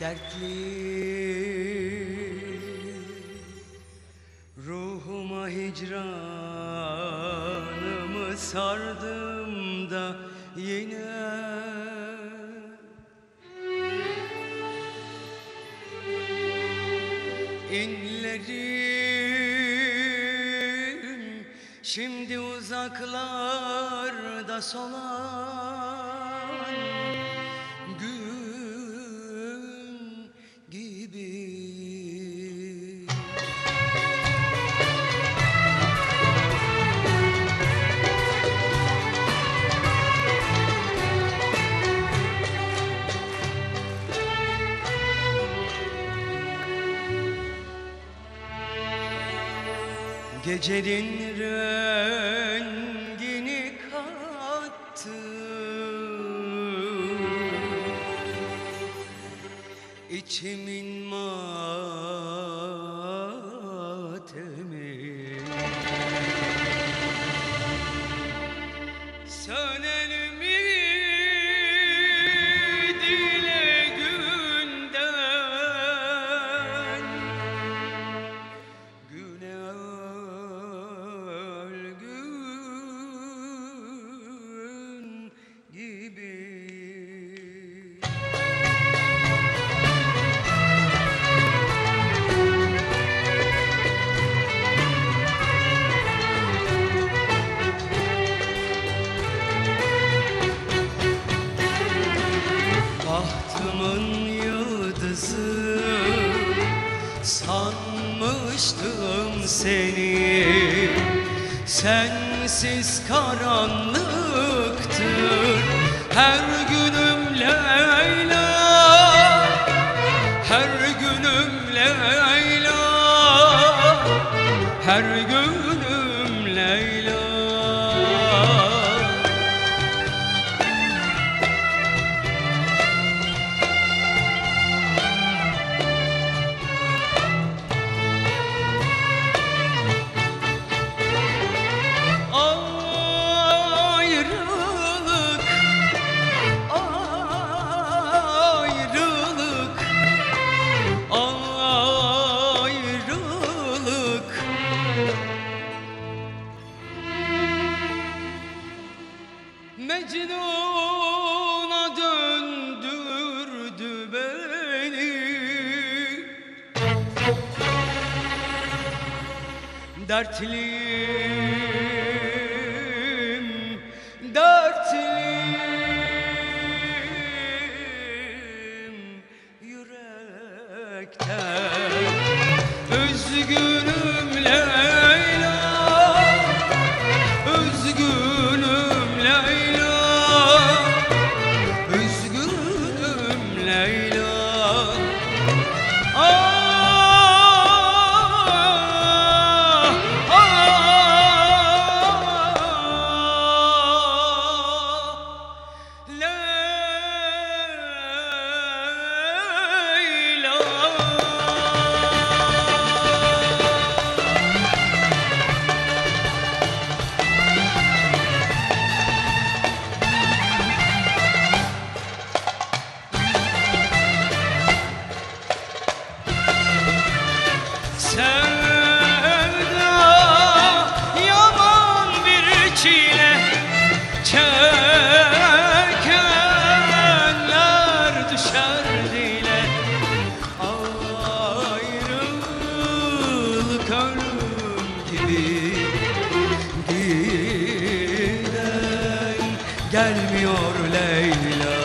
dertli. Ruhuma hicranımı sardım da yine. İnlerim şimdi uzaklarda solan Gecenin rengini kattı İçimin matemi. Söner seni. Sensiz karanlıktır Her günüm Leyla. Her günüm Leyla. Her günüm Dertliyim, Sevda yaman bir çile Çekenler düşer dile. Ayrılık ölüm gibi Giden gelmiyor Leyla